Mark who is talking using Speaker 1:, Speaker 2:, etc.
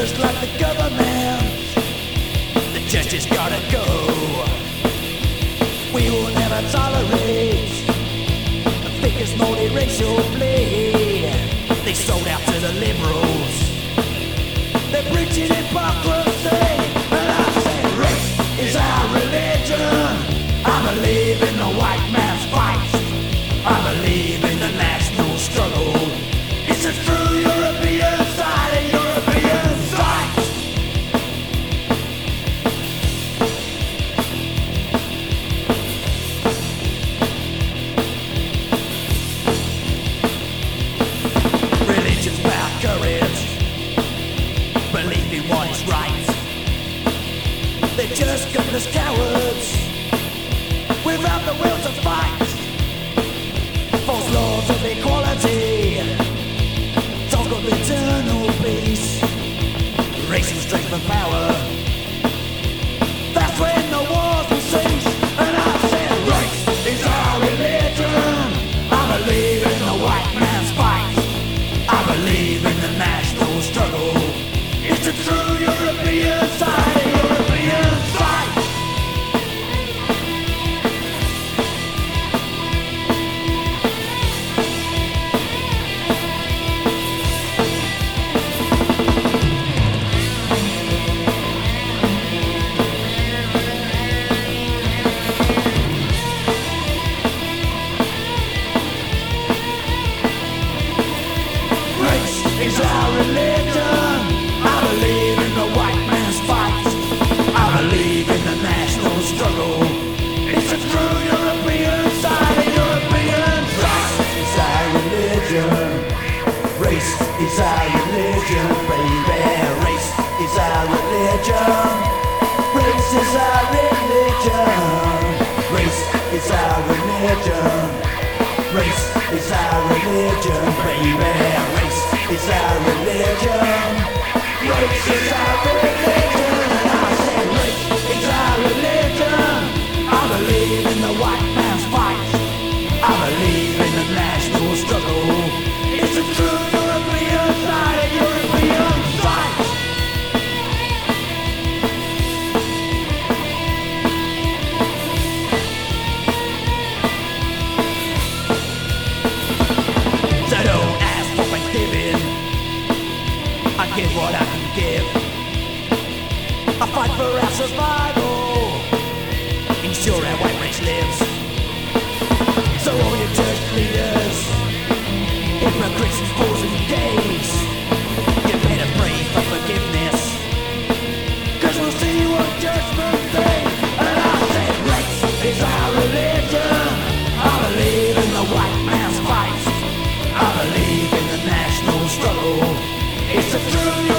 Speaker 1: just like the government. The church has gotta go. We will never tolerate the biggest multiracial play. They sold out to the liberals. They're preaching hypocrisy. Right. They're just gutless cowards without the will to fight. False laws of equality, talk of eternal peace, racing strength and power. That's when Race is our religion, baby. Race is our religion. Race is our religion. Race is our religion. Race is our religion, baby. Race is our religion. Race is our religion. I say race is our religion. I believe in the white man's fight. I believe in the national struggle. It's a true our survival. Ensure our white race lives. So all your church leaders, hypocrites, fools and gays, you better pray for forgiveness. Cause we'll see judgment. And I race is our religion. I believe in the white man's fight. I believe in the national struggle. It's a true